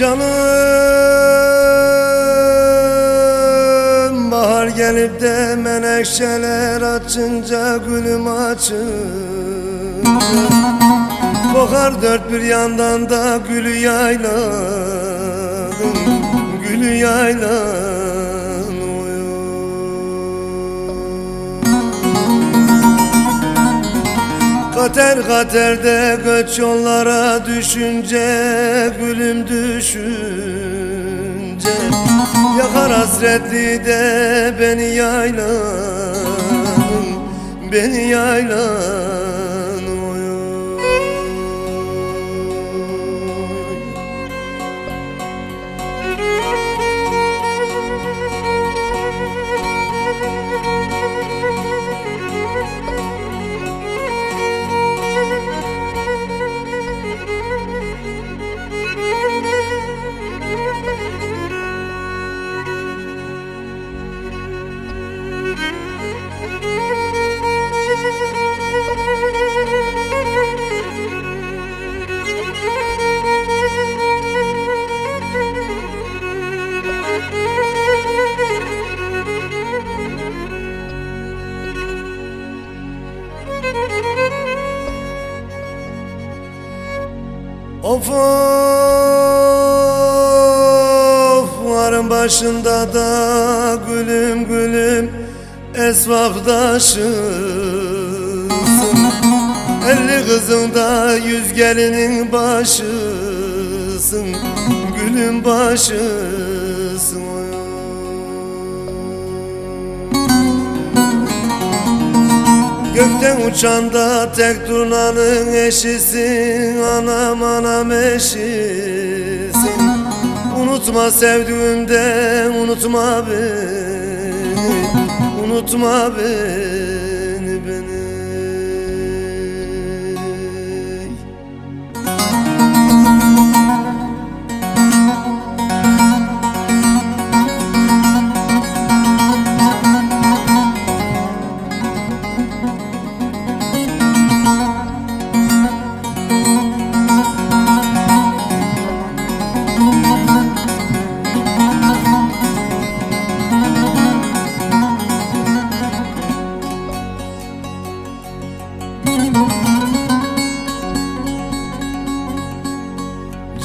Canım. Bahar gelip de menekşeler açınca gülüm açın. Kokar dört bir yandan da gülü yayladım Gülü yayladım. Kater katerde göç yollara düşünce Gülüm düşünce. Yakar hasretli de beni yaylan Beni yaylan Of of varın başında da gülüm gülüm esvafdaşısın. Elli kızın da yüz gelinin başısın Gülüm başısın oy. Gökten uçan da tek turnanın eşisin Anam anam eşisin Unutma sevdiğimden unutma beni Unutma beni beni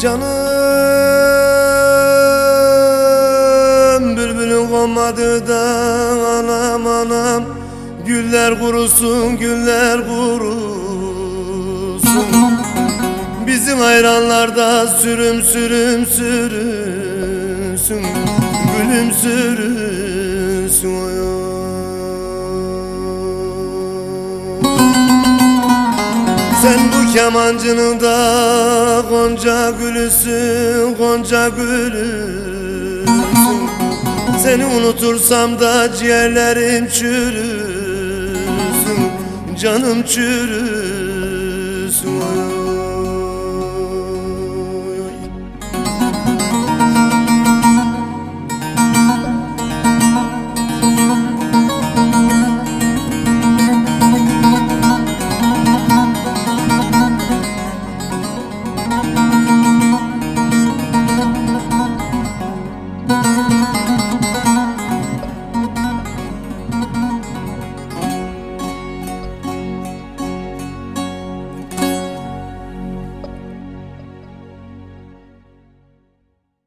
Canım bülbülün konmadı da anam anam Güller kurusun güller kurusun. Bizim hayranlarda sürüm sürüm sürünsün. Gülüm sürünsün oy. Sen bu kemancının da gonca gülüsün, gonca gülüsün. Seni unutursam da ciğerlerim çürüsün, canım çürüsün.